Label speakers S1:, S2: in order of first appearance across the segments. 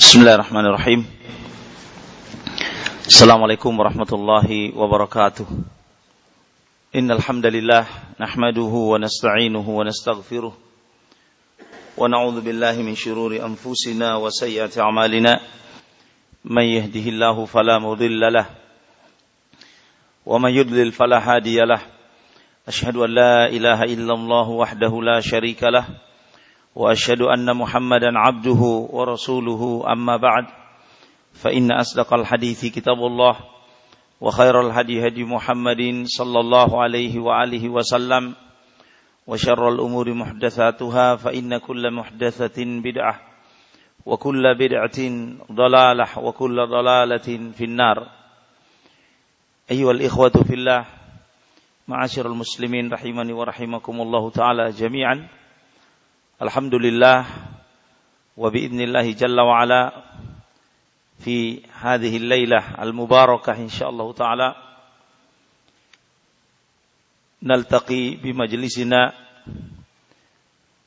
S1: Bismillahirrahmanirrahim. Assalamualaikum warahmatullahi wabarakatuh. Innal hamdalillah nahmaduhu wa nasta'inuhu wa nastaghfiruh wa na'udzu billahi min shururi anfusina wa sayyiati a'malina. May yahdihillahu fala mudilla lah wa may yudlil fala hadiya lah. Ashhadu an la ilaha illallah wahdahu la sharika lah. واشهد ان محمدا عبده ورسوله اما بعد فان اصدق الحديث كتاب الله وخير الهدي هدي محمد صلى الله عليه واله وسلم وشر الامور محدثاتها فان كل محدثه بدعه وكل بدعه ضلاله وكل ضلاله في النار ايها الاخوه في الله معاشر المسلمين رحمني ورحمكم الله تعالى جميعا Alhamdulillah wa biidznillah jalla wa ala fi hadhihi al-lailah al-mubarakah insyaallah taala naltaqi bi majlisina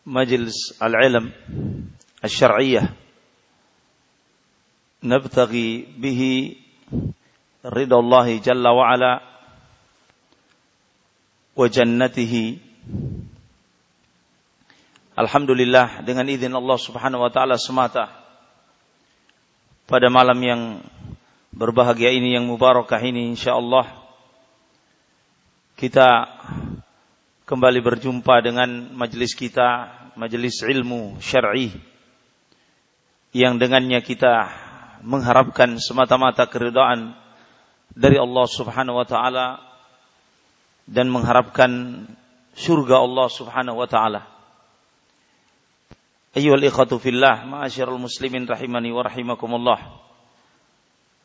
S1: majlis al-ilm al-syar'iyyah nabtaghi bihi ridha Allah jalla wa ala wa jannatihi Alhamdulillah dengan izin Allah Subhanahu wa taala semata pada malam yang berbahagia ini yang mubarakah ini insyaallah kita kembali berjumpa dengan majelis kita, majelis ilmu syar'i yang dengannya kita mengharapkan semata-mata keridhaan dari Allah Subhanahu wa taala dan mengharapkan surga Allah Subhanahu wa taala. Ayyuhal ikhwatu fillah, ma'asyiral muslimin rahimani wa rahimakumullah.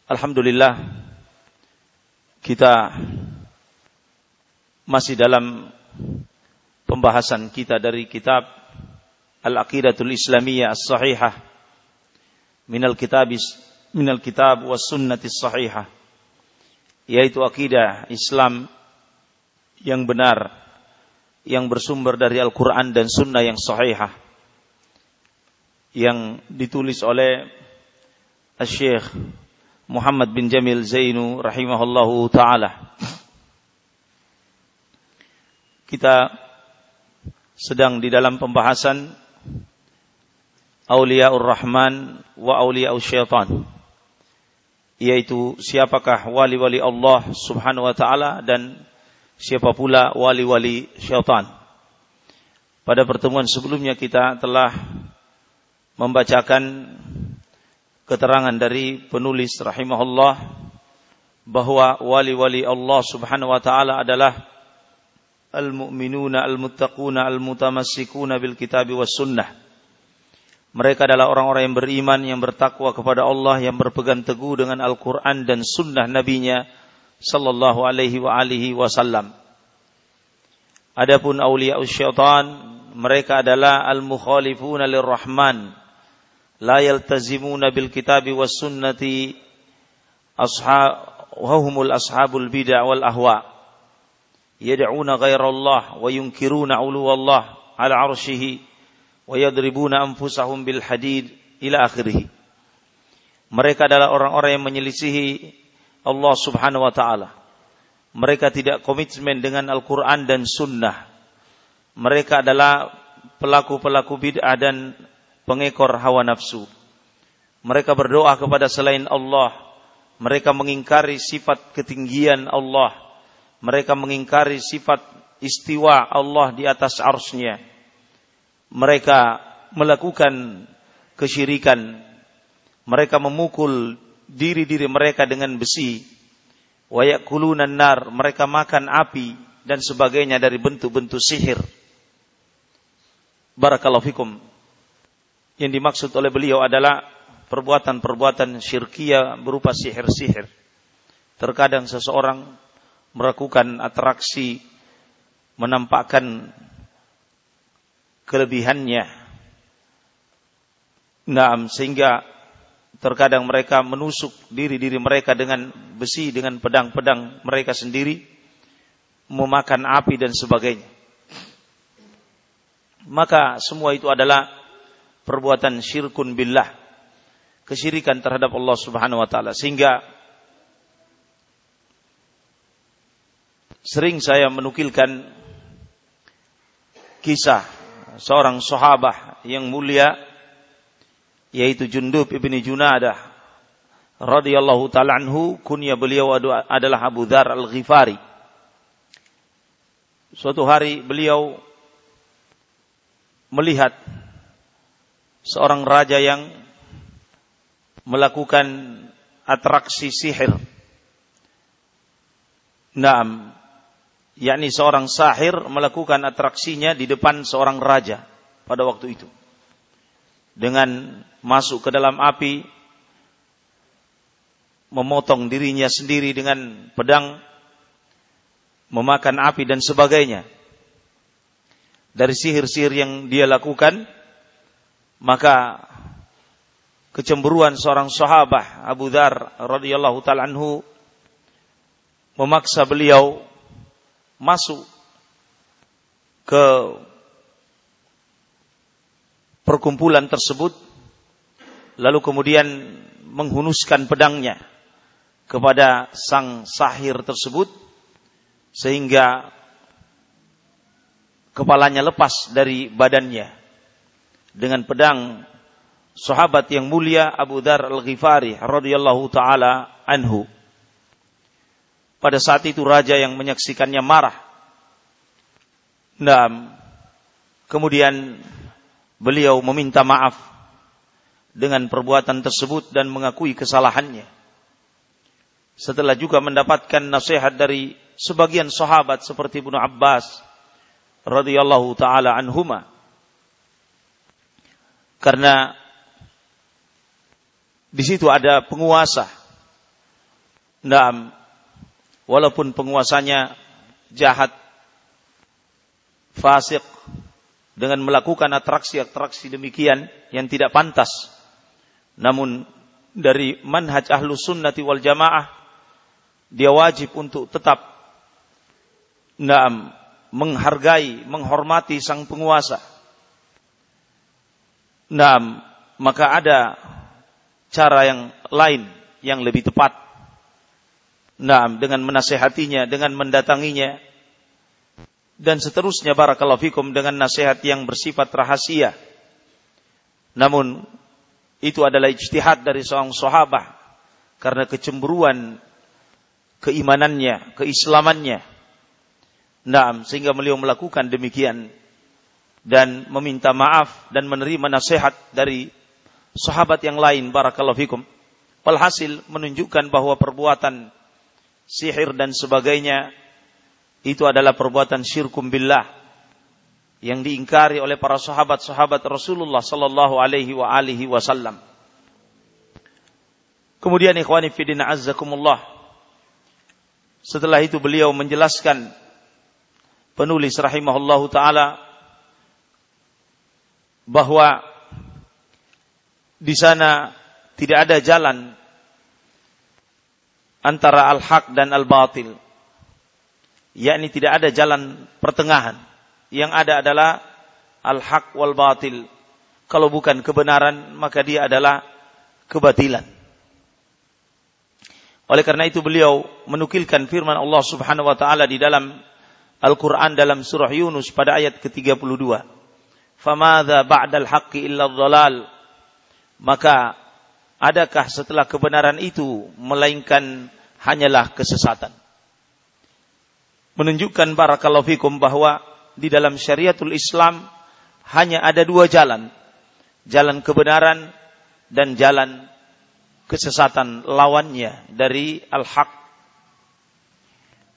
S1: Alhamdulillah kita masih dalam pembahasan kita dari kitab Al-Aqidatul Islamiyah As-Sahihah minal kitabis minal kitab was sunnatis sahihah yaitu akidah Islam yang benar yang bersumber dari Al-Qur'an dan sunnah yang sahihah yang ditulis oleh Syekh Muhammad bin Jamil Zainu rahimahullahu taala. Kita sedang di dalam pembahasan Auliaur Rahman wa Auliaus Syaitan. Yaitu siapakah wali-wali Allah Subhanahu wa taala dan siapa pula wali-wali syaitan. Pada pertemuan sebelumnya kita telah membacakan keterangan dari penulis rahimahullah bahwa wali-wali Allah Subhanahu wa taala adalah al-mu'minuna al-muttaquna al-mutamassikuna bil kitabi was sunnah. Mereka adalah orang-orang yang beriman yang bertakwa kepada Allah yang berpegang teguh dengan Al-Qur'an dan sunnah nabinya sallallahu alaihi wa alihi wasallam. Adapun auliya syaitan mereka adalah al-mukhalifuna lirrahman la yaltazimuna bil kitabi was sunnati ashab ashabul bid'ah wal ahwa yad'una ghairallah wa yunkiruna uluwallah ala arshihi wa yadribuna anfusahum bil hadid ila akhirih mereka adalah orang-orang yang menyelisihi Allah Subhanahu wa taala. Mereka tidak komitmen dengan Al-Quran dan Sunnah. Mereka adalah pelaku-pelaku bid'ah dan pengekor hawa nafsu. Mereka berdoa kepada selain Allah. Mereka mengingkari sifat ketinggian Allah. Mereka mengingkari sifat istiwa Allah di atas arsnya. Mereka melakukan kesyirikan. Mereka memukul diri-diri mereka dengan besi. Wayakulunan nar. Mereka makan api dan sebagainya dari bentuk-bentuk sihir. Barakallahu fikum yang dimaksud oleh beliau adalah perbuatan-perbuatan syirkia berupa sihir-sihir. Terkadang seseorang melakukan atraksi menampakkan kelebihannya. Nah, sehingga terkadang mereka menusuk diri-diri mereka dengan besi, dengan pedang-pedang mereka sendiri, memakan api dan sebagainya. Maka semua itu adalah perbuatan syirkun billah. kesyirikan terhadap Allah Subhanahu wa taala sehingga sering saya menukilkan kisah seorang sahabat yang mulia yaitu Jundub ibni Junadah radhiyallahu taala anhu kunya beliau adalah Abu Dzar Al-Ghifari suatu hari beliau melihat seorang raja yang melakukan atraksi sihir. Naam, yakni seorang sahir melakukan atraksinya di depan seorang raja pada waktu itu. Dengan masuk ke dalam api, memotong dirinya sendiri dengan pedang, memakan api dan sebagainya. Dari sihir-sihir yang dia lakukan, maka kecemburuan seorang sahabat Abu Dhar radhiyallahu taala anhu memaksa beliau masuk ke perkumpulan tersebut lalu kemudian menghunuskan pedangnya kepada sang sahir tersebut sehingga kepalanya lepas dari badannya dengan pedang sahabat yang mulia Abu Dar Al-Ghifari radhiyallahu taala anhu pada saat itu raja yang menyaksikannya marah. Nah, kemudian beliau meminta maaf dengan perbuatan tersebut dan mengakui kesalahannya. Setelah juga mendapatkan nasihat dari sebagian sahabat seperti Ibnu Abbas radhiyallahu taala anhuma. Karena di situ ada penguasa. Nah, walaupun penguasanya jahat, fasik, dengan melakukan atraksi-atraksi demikian yang tidak pantas. Namun dari manhaj ahlu sunnati wal jamaah, dia wajib untuk tetap naam, menghargai, menghormati sang penguasa. Naam, maka ada cara yang lain yang lebih tepat Nah, dengan menasehatinya, dengan mendatanginya, dan seterusnya barakallahu fikum dengan nasihat yang bersifat rahasia. Namun itu adalah ijtihad dari seorang sahabat karena kecemburuan keimanannya, keislamannya. Nah, sehingga beliau melakukan demikian dan meminta maaf dan menerima nasihat dari sahabat yang lain barakallahu fikum. Walhasil menunjukkan bahwa perbuatan sihir dan sebagainya itu adalah perbuatan syirkum billah yang diingkari oleh para sahabat-sahabat Rasulullah sallallahu alaihi wa alihi wasallam. Kemudian ikhwani fillah azzakumullah. Setelah itu beliau menjelaskan penulis rahimahullahu taala bahwa di sana tidak ada jalan antara al-haq dan al-batil. Yakni tidak ada jalan pertengahan. Yang ada adalah al-haq wal batil. Kalau bukan kebenaran, maka dia adalah kebatilan. Oleh karena itu beliau menukilkan firman Allah Subhanahu wa taala di dalam Al-Qur'an dalam surah Yunus pada ayat ke-32. Famadza ba'dal haqqi illa dhalal? Maka adakah setelah kebenaran itu melainkan hanyalah kesesatan. Menunjukkan barakallahu fikum bahwa di dalam syariatul Islam hanya ada dua jalan. Jalan kebenaran dan jalan kesesatan lawannya dari al-haq.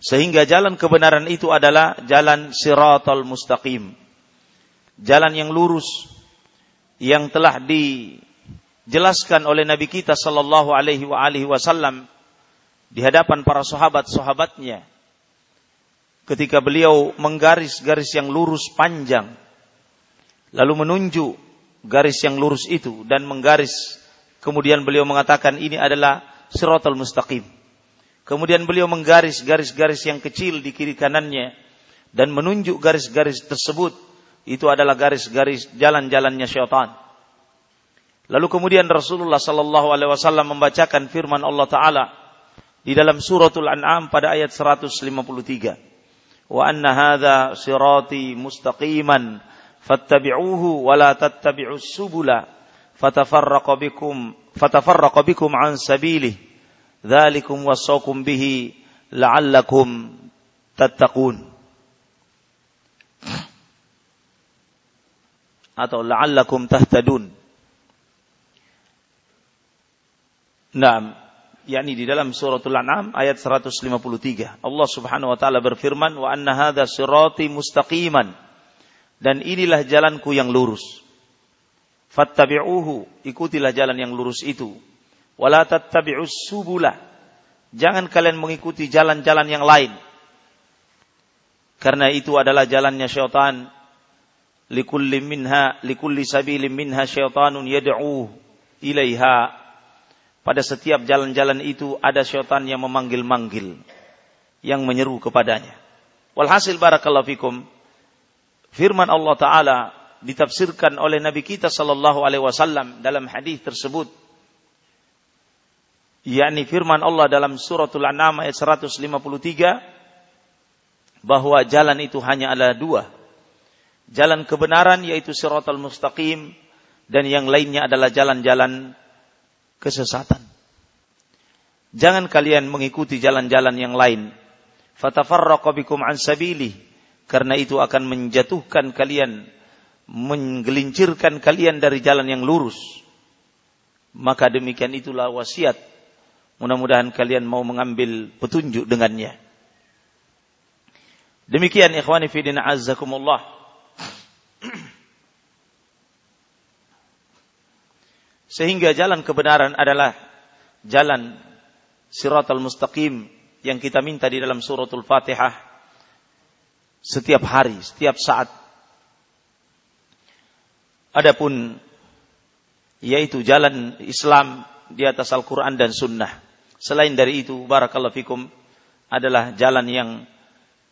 S1: Sehingga jalan kebenaran itu adalah jalan siratal mustaqim. Jalan yang lurus yang telah dijelaskan oleh Nabi kita sallallahu alaihi wasallam di hadapan para sahabat-sahabatnya ketika beliau menggaris garis yang lurus panjang lalu menunjuk garis yang lurus itu dan menggaris. Kemudian beliau mengatakan ini adalah siratal mustaqim. Kemudian beliau menggaris garis-garis yang kecil di kiri kanannya dan menunjuk garis-garis tersebut itu adalah garis-garis jalan-jalannya syaitan. Lalu kemudian Rasulullah sallallahu alaihi wasallam membacakan firman Allah taala di dalam suratul An'am pada ayat 153. Wa anna hadza sirati mustaqiman fattabi'uhu wa la tattabi'us subula fatafarraqa bikum fatafarraqa bikum an sabilihi. Dzalikum wasaqum bihi la'allakum tattaqun atau la'allakum tahtadun Naam yakni di dalam suratul An'am ayat 153. Allah Subhanahu wa taala berfirman, "Wa anna hadza sirati mustaqiman." Dan inilah jalanku yang lurus. Fattabi'uhu, ikutilah jalan yang lurus itu. Wala tattabi'us subula. Jangan kalian mengikuti jalan-jalan yang lain. Karena itu adalah jalannya syaitan. Likulli minha, likulli sabilin minha syaitanun yad'u ilaiha pada setiap jalan-jalan itu ada syaitan yang memanggil-manggil. Yang menyeru kepadanya. Walhasil barakallahu fikum. Firman Allah Ta'ala ditafsirkan oleh Nabi kita sallallahu alaihi wasallam dalam hadis tersebut. yakni firman Allah dalam suratul An'am ayat 153 bahwa jalan itu hanya ada dua. Jalan kebenaran yaitu siratal mustaqim dan yang lainnya adalah jalan-jalan kesesatan. Jangan kalian mengikuti jalan-jalan yang lain. Fatafarraqa bikum an sabili. Karena itu akan menjatuhkan kalian, menggelincirkan kalian dari jalan yang lurus. Maka demikian itulah wasiat. Mudah-mudahan kalian mau mengambil petunjuk dengannya. Demikian ikhwani fidin azzakumullah. Sehingga jalan kebenaran adalah jalan siratal mustaqim yang kita minta di dalam suratul Fatihah setiap hari, setiap saat. Adapun yaitu jalan Islam di atas Al-Quran dan Sunnah. Selain dari itu, barakallahu fikum, adalah jalan yang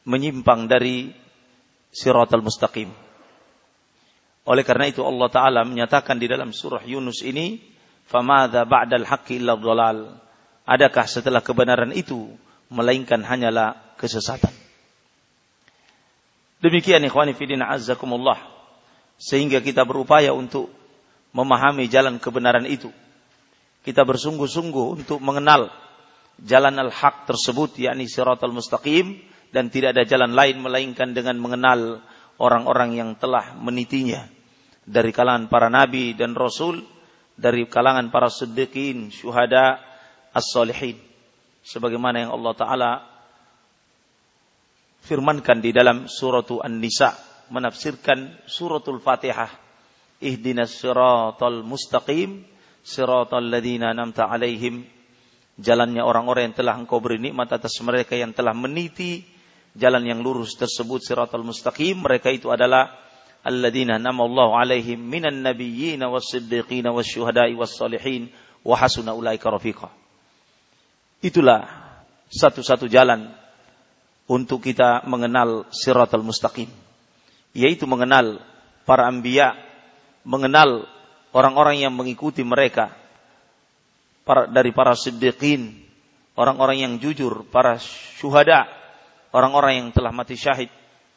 S1: menyimpang dari siratal mustaqim. Oleh karena itu Allah Ta'ala menyatakan di dalam surah Yunus ini, فَمَاذَا بَعْدَ الْحَقِّ إِلَّا الضَّلَالِ Adakah setelah kebenaran itu, melainkan hanyalah kesesatan. Demikian ikhwani fidina azzakumullah. Sehingga kita berupaya untuk memahami jalan kebenaran itu. Kita bersungguh-sungguh untuk mengenal jalan al-haq tersebut, yakni siratal mustaqim, dan tidak ada jalan lain melainkan dengan mengenal orang-orang yang telah menitinya dari kalangan para nabi dan rasul, dari kalangan para siddiqin, syuhada, as-salihin. Sebagaimana yang Allah Ta'ala firmankan di dalam suratu An-Nisa, menafsirkan suratul Fatihah. Ihdinas siratal mustaqim, siratal ladina namta alaihim. Jalannya orang-orang yang telah engkau beri nikmat atas mereka yang telah meniti jalan yang lurus tersebut siratal mustaqim. Mereka itu adalah alladzina namallahu alaihim minan nabiyyin was-siddiqin was-salihin wa hasuna ulaika rafiqa. Itulah satu-satu jalan untuk kita mengenal siratal mustaqim. Yaitu mengenal para anbiya, mengenal orang-orang yang mengikuti mereka dari para siddiqin, orang-orang yang jujur, para syuhada, orang-orang yang telah mati syahid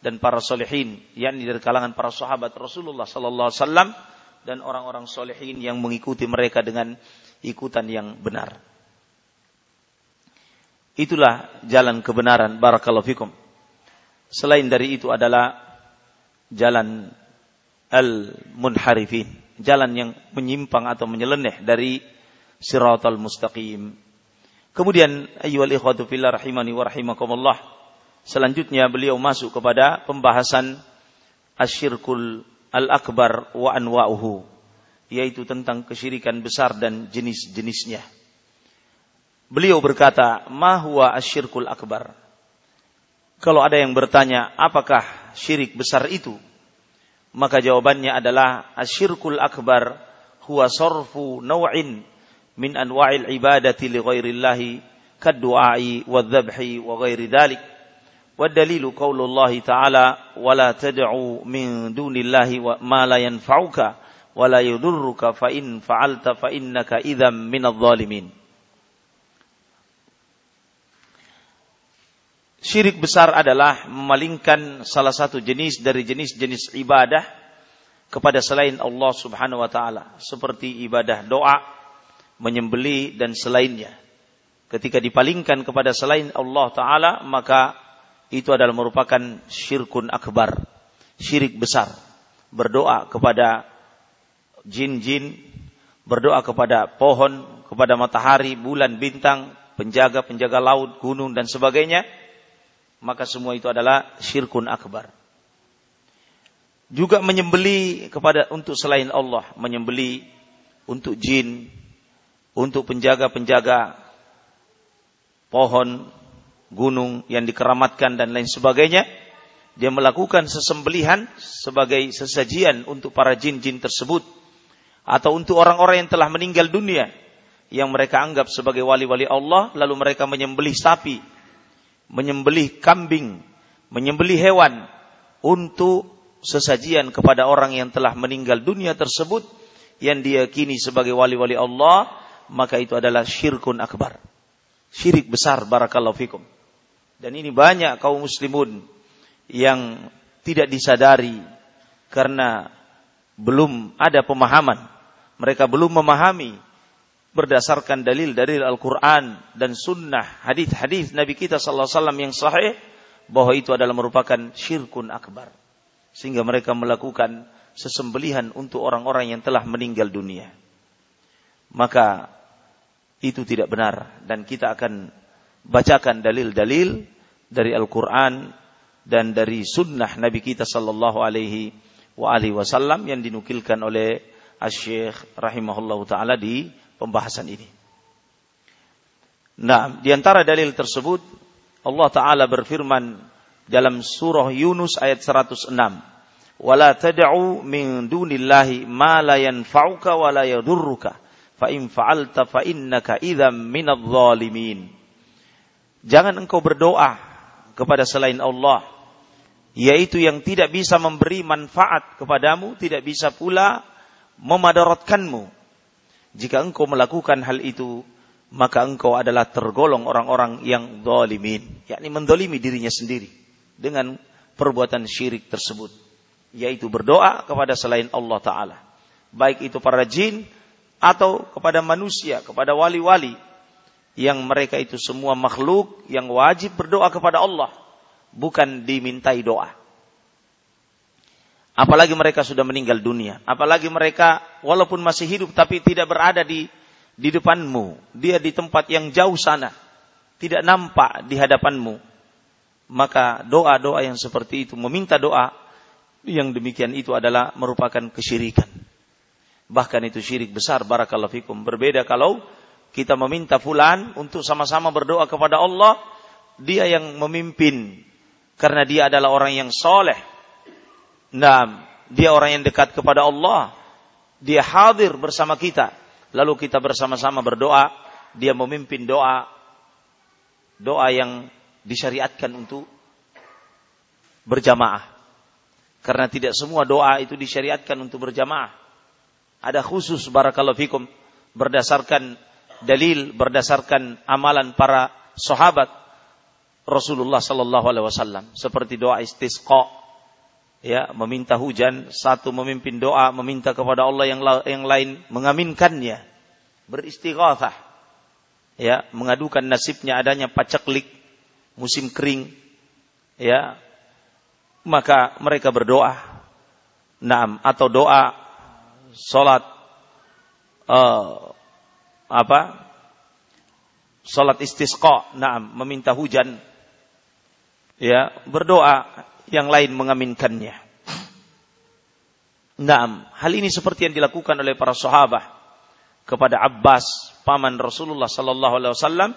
S1: dan para solehin, yakni dari kalangan para sahabat Rasulullah Sallallahu Alaihi Wasallam dan orang-orang solehin yang mengikuti mereka dengan ikutan yang benar. Itulah jalan kebenaran. Barakallahu fikum. Selain dari itu adalah jalan al-munharifin. Jalan yang menyimpang atau menyeleneh dari siratal mustaqim. Kemudian ayyuhal ikhwatu fillah rahimani wa. Selanjutnya beliau masuk kepada pembahasan asyirkul al-akbar wa anwa'uhu yaitu tentang kesyirikan besar dan jenis-jenisnya. Beliau berkata, "Ma huwa asyirkul akbar?" Kalau ada yang bertanya, apakah syirik besar itu? Maka jawabannya adalah asyirkul akbar huwa sarfu naw'in min anwa'il ibadati li ghairillahi kad-du'ai wa dhabhi wa ghairi dhalik والدليل قول الله تعالى ولا تدعوا من دون الله ما لا ينفعك wa la yudurruka fa in fa'alta fa innaka idzam minadh dhalimin. Syirik besar adalah memalingkan salah satu jenis dari jenis-jenis ibadah kepada selain Allah Subhanahu wa taala, seperti ibadah doa, menyembeli dan selainnya. Ketika dipalingkan kepada selain Allah taala, maka itu adalah merupakan syirkun akbar, syirik besar. Berdoa kepada jin-jin, berdoa kepada pohon, kepada matahari, bulan, bintang, penjaga-penjaga laut, gunung dan sebagainya maka semua itu adalah syirkun akbar. Juga menyembeli kepada untuk selain Allah, menyembeli untuk jin, untuk penjaga-penjaga pohon, gunung yang dikeramatkan dan lain sebagainya. Dia melakukan sesembelihan sebagai sesajian untuk para jin-jin tersebut atau untuk orang-orang yang telah meninggal dunia yang mereka anggap sebagai wali-wali Allah lalu mereka menyembelih sapi menyembelih kambing, menyembelih hewan untuk sesajian kepada orang yang telah meninggal dunia tersebut yang diyakini sebagai wali-wali Allah, maka itu adalah syirkun akbar. Syirik besar barakallahu fikum. Dan ini banyak kaum muslimun yang tidak disadari karena belum ada pemahaman. Mereka belum memahami berdasarkan dalil dari Al-Quran dan Sunnah hadis-hadis Nabi kita Sallallahu Alaihi Wasallam yang sahih bahwa itu adalah merupakan syirkun akbar sehingga mereka melakukan sesembelihan untuk orang-orang yang telah meninggal dunia maka itu tidak benar dan kita akan bacakan dalil-dalil dari Al-Quran dan dari Sunnah Nabi kita Sallallahu Alaihi Wasallam yang dinukilkan oleh Asy-Syaikh rahimahullah taala di pembahasan ini. Nah, di antara dalil tersebut Allah taala berfirman dalam surah Yunus ayat 106. Wala tad'u min dunillahi ma la yanfa'uka wa la yadurruka fa in fa'alta fa innaka idzam minadh dhalimin. Jangan engkau berdoa kepada selain Allah yaitu yang tidak bisa memberi manfaat kepadamu, tidak bisa pula memadaratkanmu jika engkau melakukan hal itu, maka engkau adalah tergolong orang-orang yang zalimin, yakni mendolimi dirinya sendiri dengan perbuatan syirik tersebut, yaitu berdoa kepada selain Allah Ta'ala. Baik itu para jin atau kepada manusia, kepada wali-wali yang mereka itu semua makhluk yang wajib berdoa kepada Allah, bukan dimintai doa. Apalagi mereka sudah meninggal dunia. Apalagi mereka walaupun masih hidup tapi tidak berada di di depanmu. Dia di tempat yang jauh sana. Tidak nampak di hadapanmu. Maka doa-doa yang seperti itu, meminta doa yang demikian itu adalah merupakan kesyirikan. Bahkan itu syirik besar barakallahu fikum. Berbeda kalau kita meminta fulan untuk sama-sama berdoa kepada Allah, dia yang memimpin karena dia adalah orang yang soleh, Nah, dia orang yang dekat kepada Allah. Dia hadir bersama kita. Lalu kita bersama-sama berdoa. Dia memimpin doa. Doa yang disyariatkan untuk berjamaah. Karena tidak semua doa itu disyariatkan untuk berjamaah. Ada khusus barakallahu fikum berdasarkan dalil, berdasarkan amalan para sahabat Rasulullah sallallahu alaihi wasallam seperti doa istisqa ya meminta hujan, satu memimpin doa, meminta kepada Allah yang yang lain mengaminkannya, beristighatsah. Ya, mengadukan nasibnya adanya paceklik musim kering. Ya. Maka mereka berdoa. Naam atau doa salat uh, apa? Salat istisqa, naam, meminta hujan. Ya, berdoa yang lain mengaminkannya. Naam, hal ini seperti yang dilakukan oleh para sahabat kepada Abbas, paman Rasulullah sallallahu alaihi wasallam.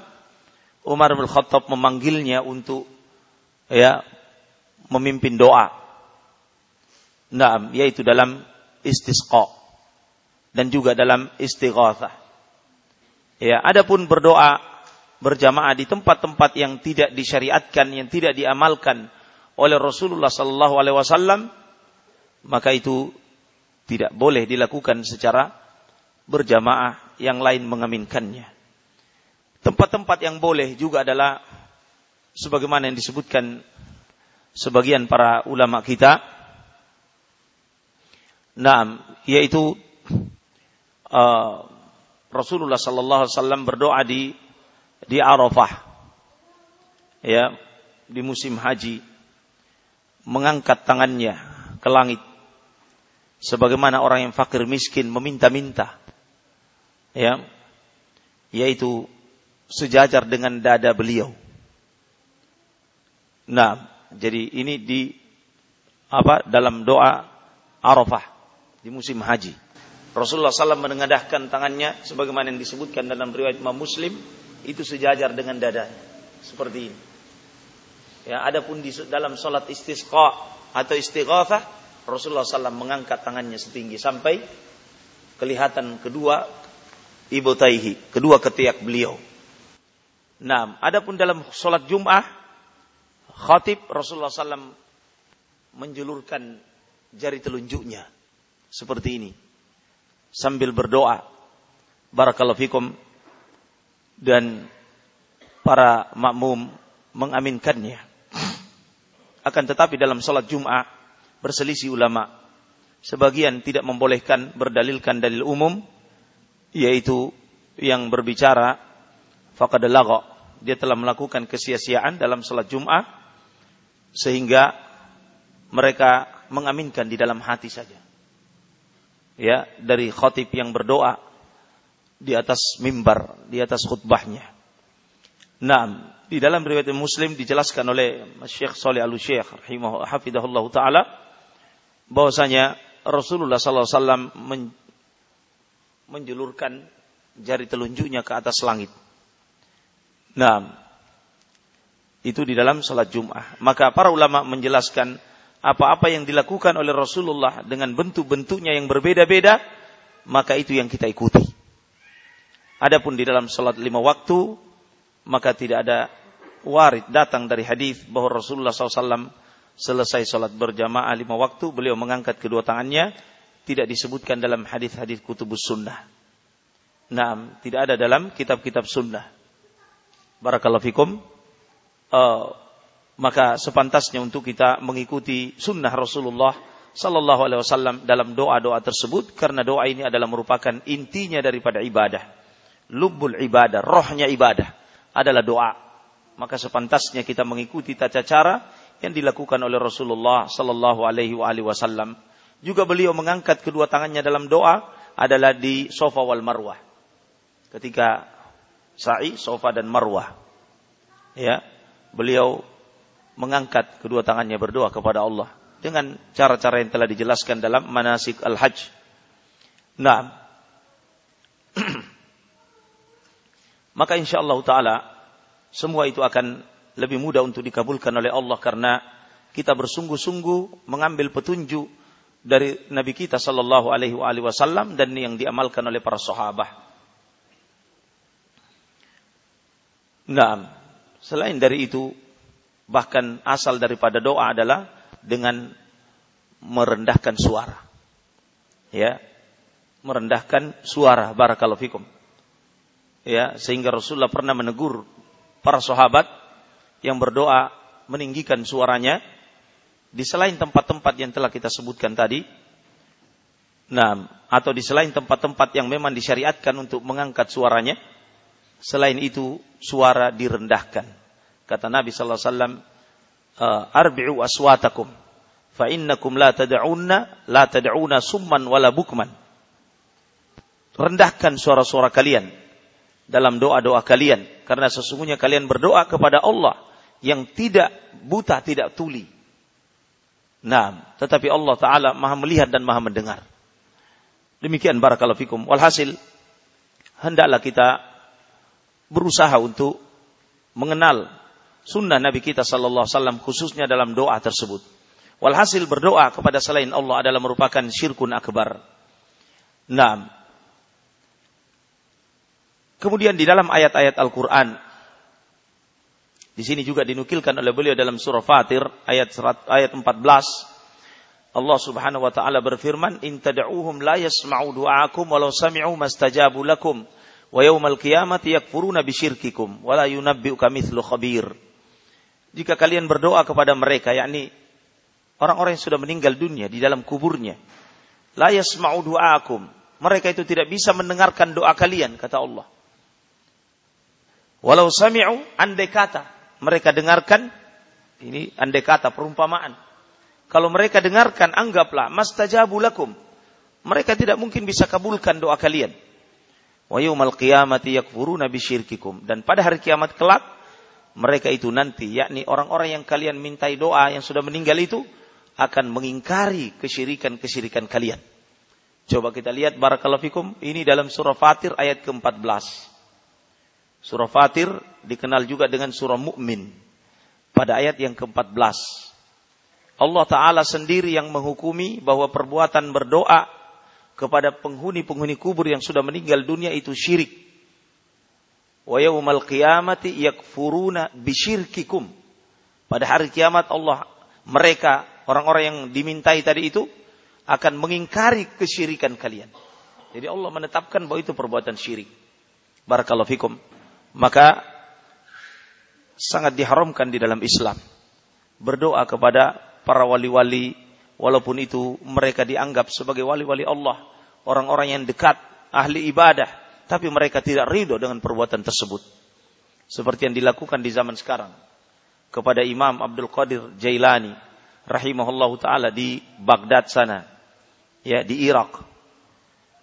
S1: Umar bin Khattab memanggilnya untuk ya memimpin doa. Naam, yaitu dalam istisqa dan juga dalam istighatsah. Ya, adapun berdoa berjamaah di tempat-tempat yang tidak disyariatkan, yang tidak diamalkan oleh Rasulullah sallallahu alaihi wasallam maka itu Tidak boleh dilakukan secara berjamaah yang lain mengaminkannya. Tempat-tempat yang boleh juga adalah sebagaimana yang disebutkan sebagian para ulama kita. Nah, yaitu uh, Rasulullah sallallahu alaihi wasallam berdoa di di Arafah. Ya, di musim haji mengangkat tangannya ke langit sebagaimana orang yang fakir miskin meminta-minta ya yaitu sejajar dengan dada beliau. Nah, jadi ini di apa dalam doa Arafah di musim haji. Rasulullah SAW menengadahkan tangannya sebagaimana yang disebutkan dalam riwayat Imam Muslim itu sejajar dengan dada seperti ini. Ya, adapun di dalam salat istisqa atau istighatsah Rasulullah SAW mengangkat tangannya setinggi sampai kelihatan kedua ibu taihi, kedua ketiak beliau. Nah, adapun dalam salat Jum'ah khatib Rasulullah SAW menjulurkan jari telunjuknya seperti ini sambil berdoa barakallahu fikum dan para makmum mengaminkannya akan tetapi dalam sholat Jum'ah berselisih ulama. Sebagian tidak membolehkan berdalilkan dalil umum, yaitu yang berbicara faqad dia telah melakukan kesia-siaan dalam sholat Jum'ah sehingga mereka mengaminkan di dalam hati saja. Ya, dari khotib yang berdoa di atas mimbar, di atas khutbahnya. Nah, di dalam riwayat Muslim dijelaskan oleh Syekh Saleh Al-Syekh hafidahullah taala bahwasanya Rasulullah sallallahu alaihi wasallam menjulurkan jari telunjuknya ke atas langit. Nah, itu di dalam salat Jumat. Maka para ulama menjelaskan apa-apa yang dilakukan oleh Rasulullah dengan bentuk-bentuknya yang berbeda-beda, maka itu yang kita ikuti. Adapun di dalam salat lima waktu, maka tidak ada warid datang dari hadis bahwa Rasulullah SAW selesai sholat berjamaah lima waktu beliau mengangkat kedua tangannya tidak disebutkan dalam hadis-hadis kutubus sunnah. Nah, tidak ada dalam kitab-kitab sunnah. Barakallahu fikum. Uh, maka sepantasnya untuk kita mengikuti sunnah Rasulullah Sallallahu Alaihi Wasallam dalam doa-doa tersebut karena doa ini adalah merupakan intinya daripada ibadah, lubul ibadah, rohnya ibadah adalah doa. Maka sepantasnya kita mengikuti tata cara yang dilakukan oleh Rasulullah sallallahu alaihi wasallam. Juga beliau mengangkat kedua tangannya dalam doa adalah di sofa wal marwah. Ketika sa'i, sofa dan marwah. Ya, beliau mengangkat kedua tangannya berdoa kepada Allah dengan cara-cara yang telah dijelaskan dalam manasik al-hajj. Nah, maka insya Allah Taala semua itu akan lebih mudah untuk dikabulkan oleh Allah karena kita bersungguh-sungguh mengambil petunjuk dari Nabi kita Shallallahu Alaihi Wasallam dan yang diamalkan oleh para sahabat. Nah, selain dari itu, bahkan asal daripada doa adalah dengan merendahkan suara. Ya, merendahkan suara barakallahu fikum ya sehingga Rasulullah pernah menegur para sahabat yang berdoa meninggikan suaranya di selain tempat-tempat yang telah kita sebutkan tadi. Nah, atau di selain tempat-tempat yang memang disyariatkan untuk mengangkat suaranya, selain itu suara direndahkan. Kata Nabi sallallahu alaihi wasallam, eh, "Arbi'u aswatakum fa innakum la tad'unna la tad'una summan wala bukman." Rendahkan suara-suara kalian dalam doa-doa kalian karena sesungguhnya kalian berdoa kepada Allah yang tidak buta, tidak tuli. Nah, tetapi Allah taala Maha melihat dan Maha mendengar. Demikian barakallahu fikum. Walhasil hendaklah kita berusaha untuk mengenal sunnah Nabi kita sallallahu alaihi wasallam khususnya dalam doa tersebut. Walhasil berdoa kepada selain Allah adalah merupakan syirkun akbar. Nah, Kemudian di dalam ayat-ayat Al-Quran, di sini juga dinukilkan oleh beliau dalam surah Fatir ayat ayat 14. Allah Subhanahu wa taala berfirman, "In tad'uuhum la yasma'u du'aakum walau sami'u mastajabu lakum wa yaumal qiyamati yakfuruna bisyirkikum wa la yunabbi'uka khabir." Jika kalian berdoa kepada mereka, yakni orang-orang yang sudah meninggal dunia di dalam kuburnya, la yasma'u du'aakum. Mereka itu tidak bisa mendengarkan doa kalian, kata Allah. Walau sami'u andai kata mereka dengarkan ini andai kata perumpamaan kalau mereka dengarkan, anggaplah mastajabu lakum. Mereka tidak mungkin bisa kabulkan doa kalian. Wa yaumal qiyamati yakfuruna bisyirkikum. Dan pada hari kiamat kelak, mereka itu nanti, yakni orang-orang yang kalian mintai doa yang sudah meninggal itu, akan mengingkari kesyirikan-kesyirikan kalian. Coba kita lihat barakallahu fikum, ini dalam surah Fatir ayat ke-14. Surah Fatir dikenal juga dengan surah Mukmin pada ayat yang ke-14. Allah Ta'ala sendiri yang menghukumi bahwa perbuatan berdoa kepada penghuni-penghuni kubur yang sudah meninggal dunia itu syirik. Wa yawmal qiyamati yakfuruna bisyirkikum. Pada hari kiamat Allah mereka orang-orang yang dimintai tadi itu akan mengingkari kesyirikan kalian. Jadi Allah menetapkan bahwa itu perbuatan syirik. Barakallahu fikum. Maka sangat diharamkan di dalam Islam berdoa kepada para wali-wali walaupun itu mereka dianggap sebagai wali-wali Allah, orang-orang yang dekat, ahli ibadah, tapi mereka tidak ridho dengan perbuatan tersebut. Seperti yang dilakukan di zaman sekarang kepada Imam Abdul Qadir Jailani rahimahullah taala di Baghdad sana, ya di Irak.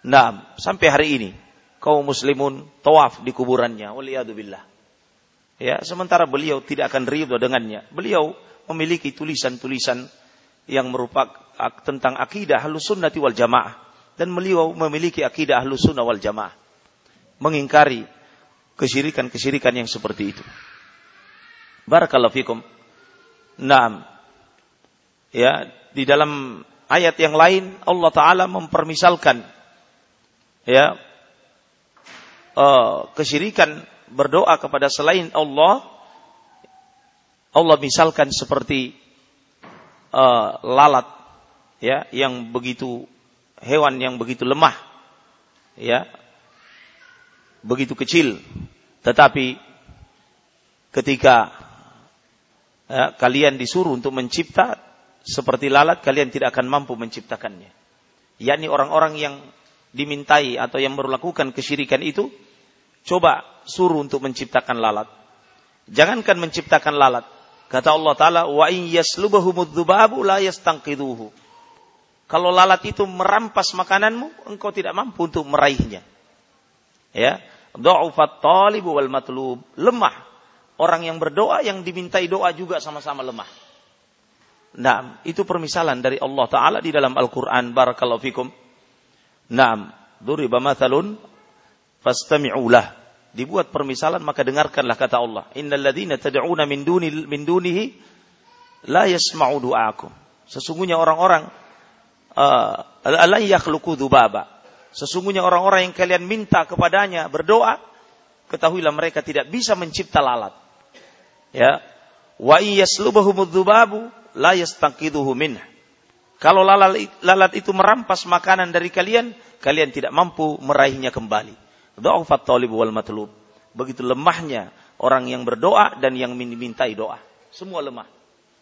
S1: Nah, sampai hari ini kaum muslimun tawaf di kuburannya, waliyadzubillah. Ya, sementara beliau tidak akan ridho dengannya. Beliau memiliki tulisan-tulisan yang merupakan tentang akidah halus sunnati wal jamaah. Dan beliau memiliki akidah halus sunnah wal jamaah. Mengingkari kesyirikan-kesyirikan yang seperti itu. Barakallahu fikum. Naam. Ya, di dalam ayat yang lain Allah taala mempermisalkan ya uh, kesyirikan berdoa kepada selain Allah Allah misalkan seperti uh, lalat ya yang begitu hewan yang begitu lemah ya begitu kecil. Tetapi ketika ya, kalian disuruh untuk mencipta seperti lalat kalian tidak akan mampu menciptakannya. Yakni orang-orang yang dimintai atau yang melakukan kesyirikan itu coba suruh untuk menciptakan lalat. Jangankan menciptakan lalat. Kata Allah Ta'ala, wa in la yastanqidhuhu. Kalau lalat itu merampas makananmu, engkau tidak mampu untuk meraihnya. Ya, dha'ufat talibu wal matlub. Lemah. Orang yang berdoa, yang dimintai doa juga sama-sama lemah. Nah, itu permisalan dari Allah Ta'ala di dalam Al-Quran. Barakallahu fikum. Naam, duriba mathalun fastami'ulah dibuat permisalan maka dengarkanlah kata Allah innal ladzina tad'una min duni min dunihi la yasma'u du'aakum sesungguhnya orang-orang uh, la yakhluqu sesungguhnya orang-orang yang kalian minta kepadanya berdoa ketahuilah mereka tidak bisa mencipta lalat ya wa yaslubahum dzubabu la yastanqidhuhu min kalau lalat, lalat itu merampas makanan dari kalian kalian tidak mampu meraihnya kembali Dha'ufat talib wal matlub. Begitu lemahnya orang yang berdoa dan yang dimintai doa. Semua lemah.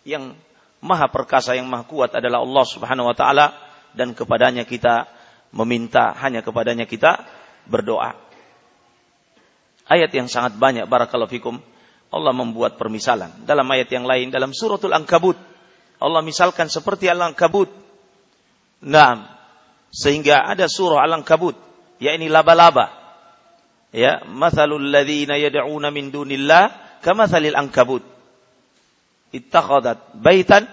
S1: Yang maha perkasa, yang maha kuat adalah Allah subhanahu wa ta'ala. Dan kepadanya kita meminta, hanya kepadanya kita berdoa. Ayat yang sangat banyak, barakallahu fikum. Allah membuat permisalan. Dalam ayat yang lain, dalam suratul Ankabut. Allah misalkan seperti Al-Ankabut. Nah, sehingga ada surah Al-Ankabut. yakni laba-laba ya mathalul ladzina yad'una min dunillah kamathalil ankabut ittakhadhat baitan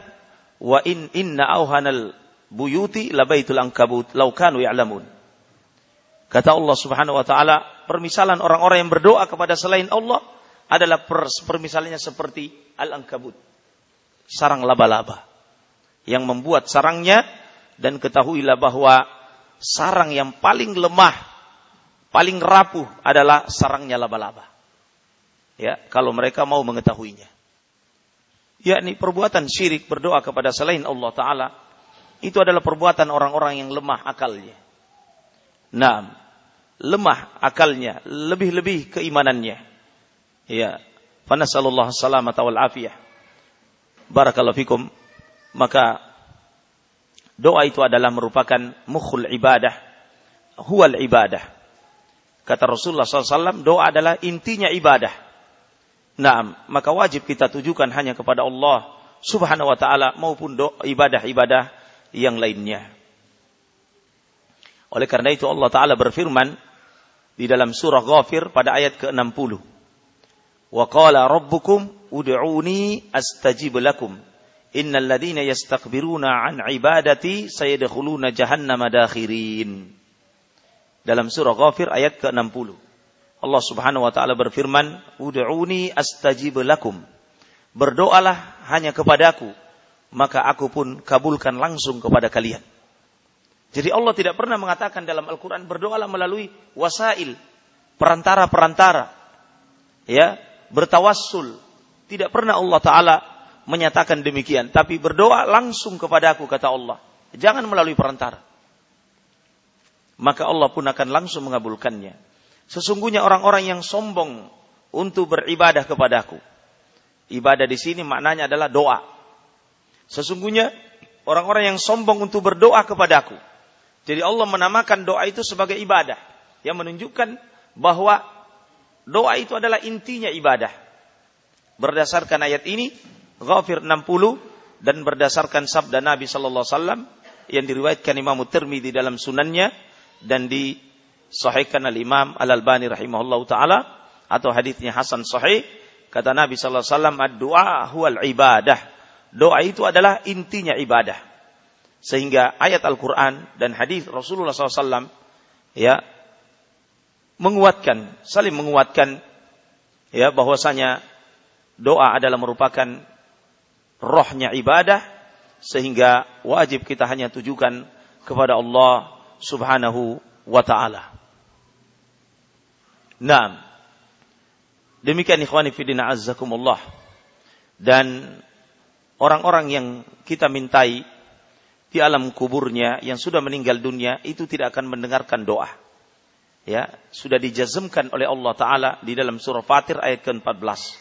S1: wa in inna auhanal buyuti labaitul ankabut law kanu ya'lamun kata Allah Subhanahu wa taala permisalan orang-orang yang berdoa kepada selain Allah adalah permisalannya seperti al-ankabut sarang laba-laba yang membuat sarangnya dan ketahuilah bahwa sarang yang paling lemah paling rapuh adalah sarangnya laba-laba. Ya, kalau mereka mau mengetahuinya. Yakni perbuatan syirik berdoa kepada selain Allah Ta'ala itu adalah perbuatan orang-orang yang lemah akalnya. Nah, lemah akalnya, lebih-lebih keimanannya. Ya, fanasallallahu salamata wal afiyah. Barakallahu fikum. Maka doa itu adalah merupakan mukhul ibadah. Huwal ibadah. Kata Rasulullah SAW, doa adalah intinya ibadah. Nah, maka wajib kita tujukan hanya kepada Allah subhanahu wa ta'ala maupun ibadah-ibadah yang lainnya. Oleh karena itu Allah Ta'ala berfirman di dalam surah Ghafir pada ayat ke-60. Wa qala rabbukum ud'uni astajib lakum. Innal ladhina yastakbiruna an ibadati sayadkhuluna jahannama dakhirin. Dalam surah Ghafir ayat ke-60. Allah Subhanahu wa taala berfirman, "Ud'uni astajib lakum." Berdoalah hanya kepadaku, maka aku pun kabulkan langsung kepada kalian. Jadi Allah tidak pernah mengatakan dalam Al-Quran berdoalah melalui wasail, perantara-perantara. Ya, bertawassul. Tidak pernah Allah Ta'ala menyatakan demikian. Tapi berdoa langsung kepada aku, kata Allah. Jangan melalui perantara. Maka Allah pun akan langsung mengabulkannya. Sesungguhnya orang-orang yang sombong untuk beribadah kepadaku. Ibadah di sini maknanya adalah doa. Sesungguhnya orang-orang yang sombong untuk berdoa kepadaku. Jadi Allah menamakan doa itu sebagai ibadah. Yang menunjukkan bahwa doa itu adalah intinya ibadah. Berdasarkan ayat ini, Ghafir 60 dan berdasarkan sabda Nabi sallallahu alaihi wasallam yang diriwayatkan Imam Tirmidzi dalam sunannya dan disahihkan al Imam Al Albani rahimahullahu taala atau hadisnya hasan sahih kata Nabi sallallahu alaihi wasallam ad-du'a huwal ibadah. Doa itu adalah intinya ibadah. Sehingga ayat Al-Quran dan hadis Rasulullah SAW ya menguatkan, saling menguatkan ya bahwasanya doa adalah merupakan rohnya ibadah sehingga wajib kita hanya tujukan kepada Allah Subhanahu wa taala. Naam. Demikian ikhwani fillah. Dan orang-orang yang kita mintai di alam kuburnya yang sudah meninggal dunia itu tidak akan mendengarkan doa. Ya, sudah dijazmkan oleh Allah taala di dalam surah Fatir ayat ke-14.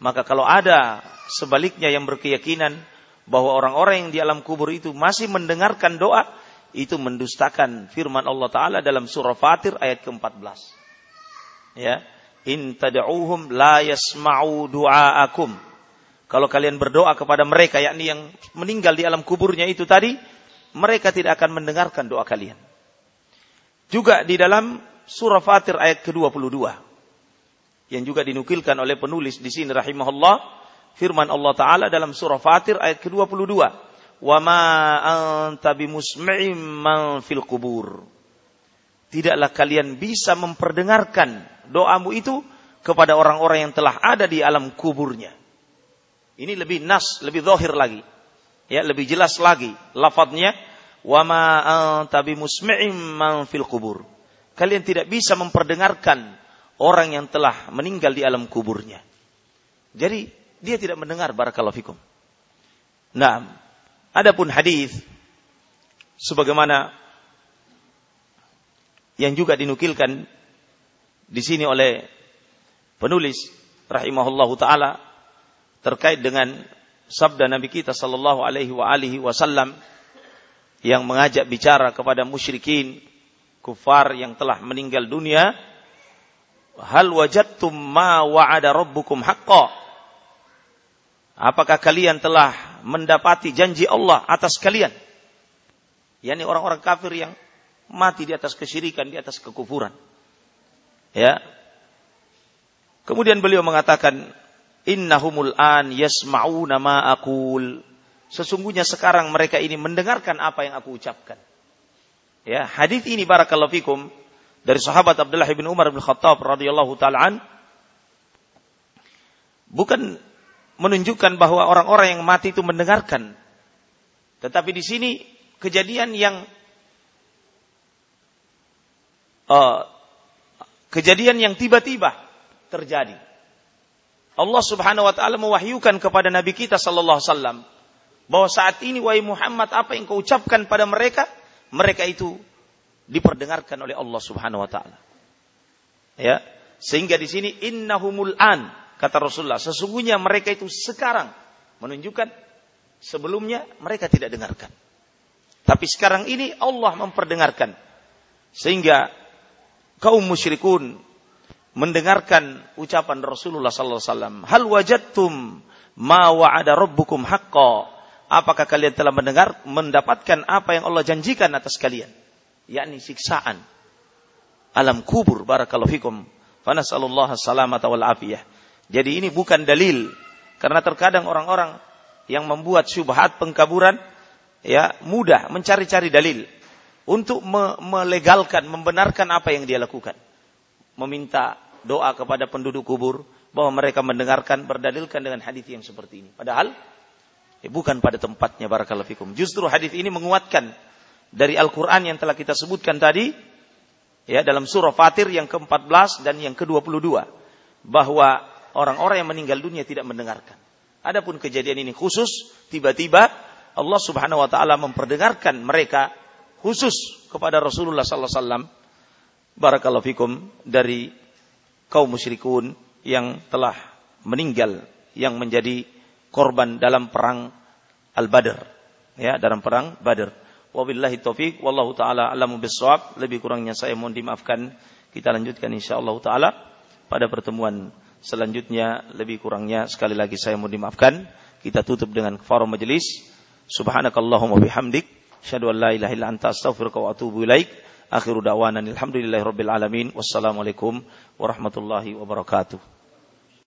S1: Maka kalau ada sebaliknya yang berkeyakinan bahwa orang-orang yang di alam kubur itu masih mendengarkan doa, itu mendustakan firman Allah taala dalam surah Fatir ayat ke-14. Ya, in tad'uuhum la yasma'u du'aakum kalau kalian berdoa kepada mereka, yakni yang meninggal di alam kuburnya itu tadi, mereka tidak akan mendengarkan doa kalian. Juga di dalam surah Fatir ayat ke-22 yang juga dinukilkan oleh penulis di sini rahimahullah firman Allah taala dalam surah Fatir ayat ke-22 wa ma anta man fil kubur tidaklah kalian bisa memperdengarkan doamu itu kepada orang-orang yang telah ada di alam kuburnya ini lebih nas, lebih zahir lagi. Ya, lebih jelas lagi lafadznya wa ma anta man fil kubur. Kalian tidak bisa memperdengarkan orang yang telah meninggal di alam kuburnya. Jadi dia tidak mendengar barakallahu fikum. Nah, adapun hadis sebagaimana yang juga dinukilkan di sini oleh penulis rahimahullahu taala terkait dengan sabda Nabi kita sallallahu alaihi wa alihi wasallam yang mengajak bicara kepada musyrikin kufar yang telah meninggal dunia hal wajadtum ma wa'ada rabbukum haqqo? Apakah kalian telah mendapati janji Allah atas kalian? Yakni orang-orang kafir yang mati di atas kesyirikan di atas kekufuran. Ya. Kemudian beliau mengatakan innahumul an yasma'una ma aqul. Sesungguhnya sekarang mereka ini mendengarkan apa yang aku ucapkan. Ya, hadis ini barakallahu fikum dari sahabat Abdullah bin Umar bin Khattab radhiyallahu taala bukan menunjukkan bahwa orang-orang yang mati itu mendengarkan. Tetapi di sini kejadian yang uh, kejadian yang tiba-tiba terjadi. Allah Subhanahu wa taala mewahyukan kepada nabi kita sallallahu alaihi bahwa saat ini wahai Muhammad apa yang kau ucapkan pada mereka, mereka itu diperdengarkan oleh Allah Subhanahu wa taala. Ya, sehingga di sini innahumul an kata Rasulullah, sesungguhnya mereka itu sekarang menunjukkan sebelumnya mereka tidak dengarkan. Tapi sekarang ini Allah memperdengarkan. Sehingga kaum musyrikun mendengarkan ucapan Rasulullah sallallahu alaihi wasallam, "Hal wajadtum ma wa'ada rabbukum haqqo?" Apakah kalian telah mendengar mendapatkan apa yang Allah janjikan atas kalian? Yakni siksaan alam kubur barakallahu fikum. Fanasallallahu salamata wal afiyah. Jadi ini bukan dalil karena terkadang orang-orang yang membuat syubhat pengkaburan ya mudah mencari-cari dalil untuk me melegalkan, membenarkan apa yang dia lakukan. Meminta doa kepada penduduk kubur bahwa mereka mendengarkan berdalilkan dengan hadis yang seperti ini. Padahal ya, bukan pada tempatnya barakallahu fikum. Justru hadis ini menguatkan dari Al-Qur'an yang telah kita sebutkan tadi ya dalam surah Fatir yang ke-14 dan yang ke-22 bahwa orang-orang yang meninggal dunia tidak mendengarkan. Adapun kejadian ini khusus tiba-tiba Allah Subhanahu wa taala memperdengarkan mereka khusus kepada Rasulullah sallallahu alaihi wasallam barakallahu fikum dari kaum musyrikun yang telah meninggal yang menjadi korban dalam perang Al-Badr. Ya dalam perang Badr. Wabillahi taufik wallahu taala alamu bissawab lebih kurangnya saya mohon dimaafkan. Kita lanjutkan insyaallah taala pada pertemuan selanjutnya. Lebih kurangnya sekali lagi saya mohon dimaafkan. Kita tutup dengan forum majelis subhanakallahumma bihamdik. Asyhadu an la ilaha illa anta astaghfiruka wa atubu ilaik. Akhiru da'wana alhamdulillahi rabbil alamin. Wassalamualaikum warahmatullahi wabarakatuh.